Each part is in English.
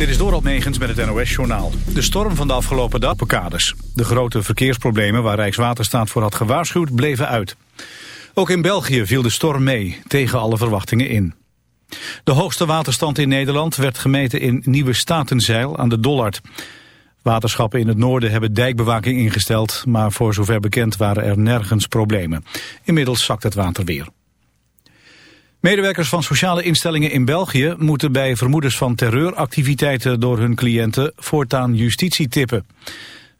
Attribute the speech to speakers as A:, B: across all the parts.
A: Dit is Doral Megens met het NOS-journaal. De storm van de afgelopen dag blokkades. De grote verkeersproblemen waar Rijkswaterstaat voor had gewaarschuwd bleven uit. Ook in België viel de storm mee, tegen alle verwachtingen in. De hoogste waterstand in Nederland werd gemeten in Nieuwe Statenzeil aan de Dollard. Waterschappen in het noorden hebben dijkbewaking ingesteld... maar voor zover bekend waren er nergens problemen. Inmiddels zakt het water weer. Medewerkers van sociale instellingen in België moeten bij vermoedens van terreuractiviteiten door hun cliënten voortaan justitie tippen.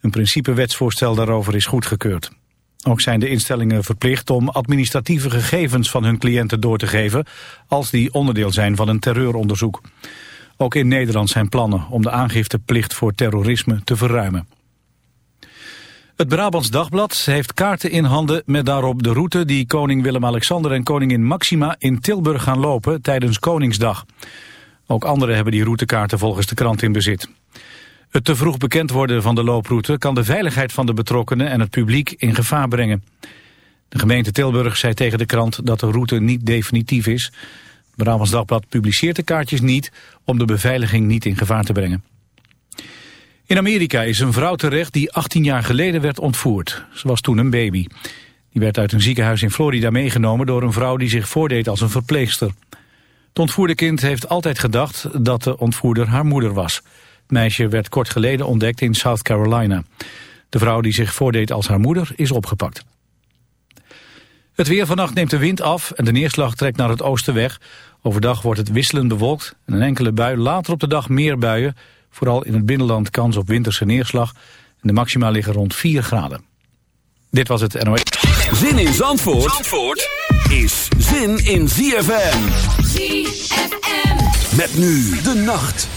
A: Een principewetsvoorstel daarover is goedgekeurd. Ook zijn de instellingen verplicht om administratieve gegevens van hun cliënten door te geven als die onderdeel zijn van een terreuronderzoek. Ook in Nederland zijn plannen om de aangifteplicht voor terrorisme te verruimen. Het Brabants Dagblad heeft kaarten in handen met daarop de route die koning Willem-Alexander en koningin Maxima in Tilburg gaan lopen tijdens Koningsdag. Ook anderen hebben die routekaarten volgens de krant in bezit. Het te vroeg bekend worden van de looproute kan de veiligheid van de betrokkenen en het publiek in gevaar brengen. De gemeente Tilburg zei tegen de krant dat de route niet definitief is. Het Brabants Dagblad publiceert de kaartjes niet om de beveiliging niet in gevaar te brengen. In Amerika is een vrouw terecht die 18 jaar geleden werd ontvoerd. Ze was toen een baby. Die werd uit een ziekenhuis in Florida meegenomen door een vrouw die zich voordeed als een verpleegster. Het ontvoerde kind heeft altijd gedacht dat de ontvoerder haar moeder was. Het meisje werd kort geleden ontdekt in South Carolina. De vrouw die zich voordeed als haar moeder is opgepakt. Het weer vannacht neemt de wind af en de neerslag trekt naar het oosten weg. Overdag wordt het wisselend bewolkt en een enkele bui. Later op de dag meer buien. Vooral in het binnenland kans op winterse neerslag. En de maxima liggen rond 4 graden. Dit was het NOS.
B: Zin in Zandvoort, Zandvoort is zin in ZFM. ZFM. Met nu de nacht.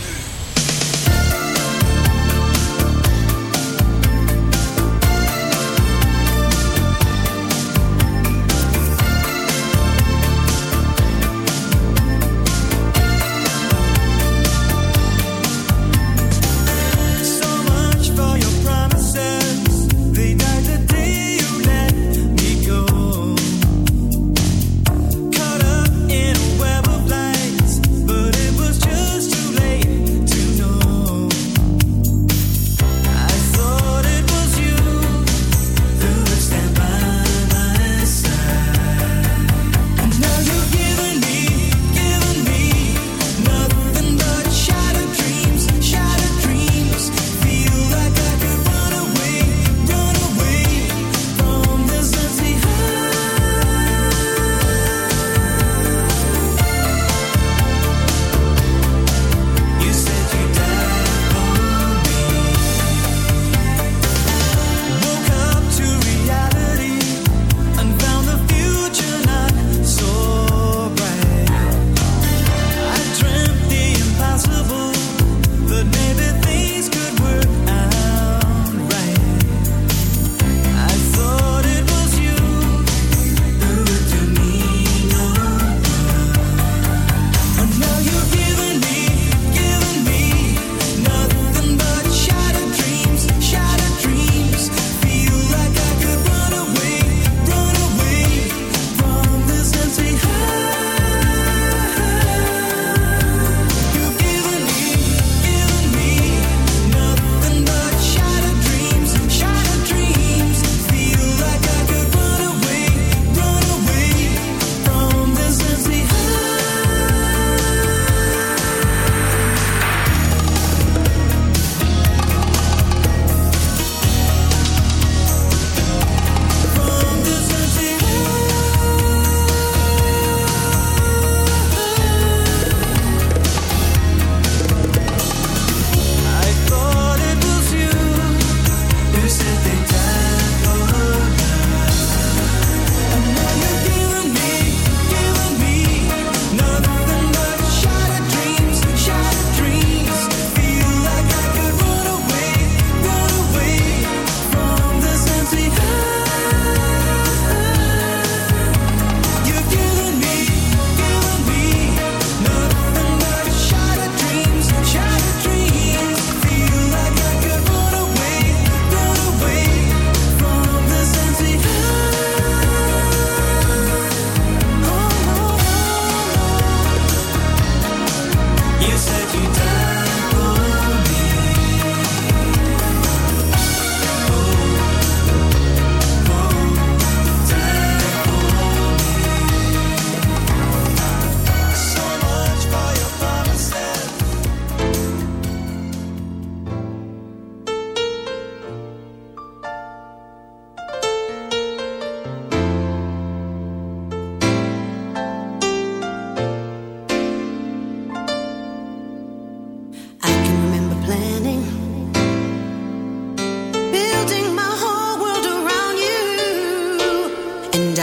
B: and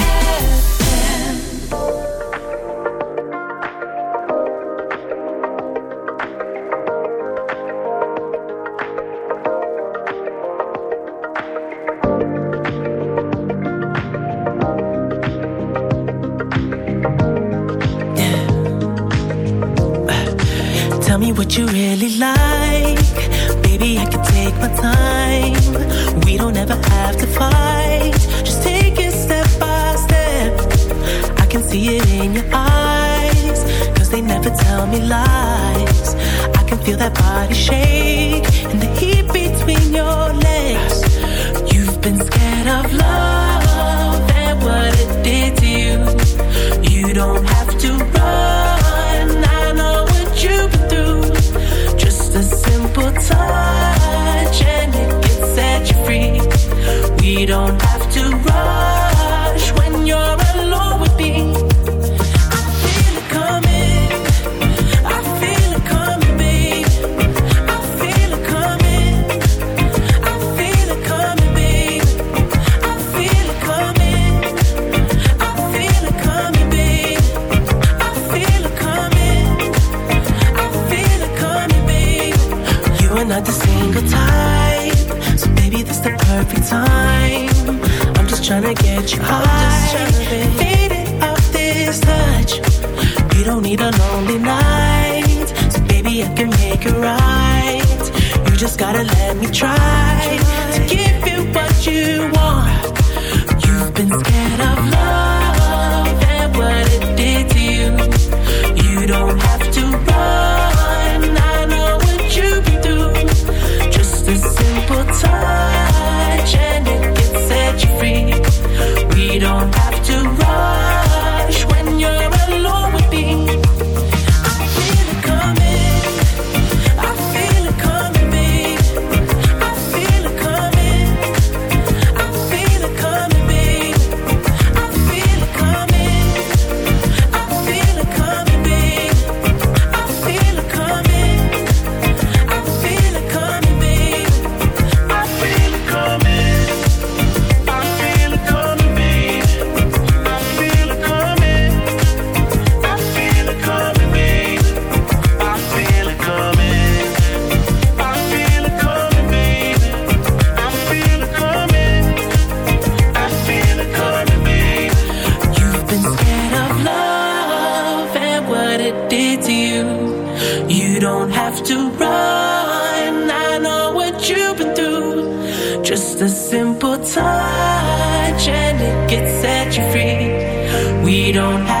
C: don't don't have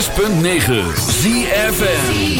B: 106.9
D: ZFN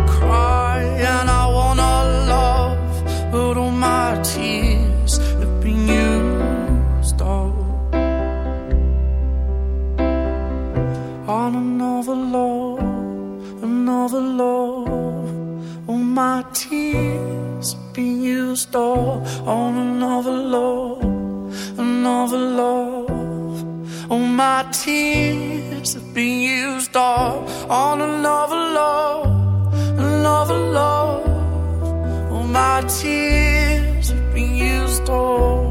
D: another love. All my tears been used up on another love, another love. All my tears have been used up on another love, another love. All my tears have been used up.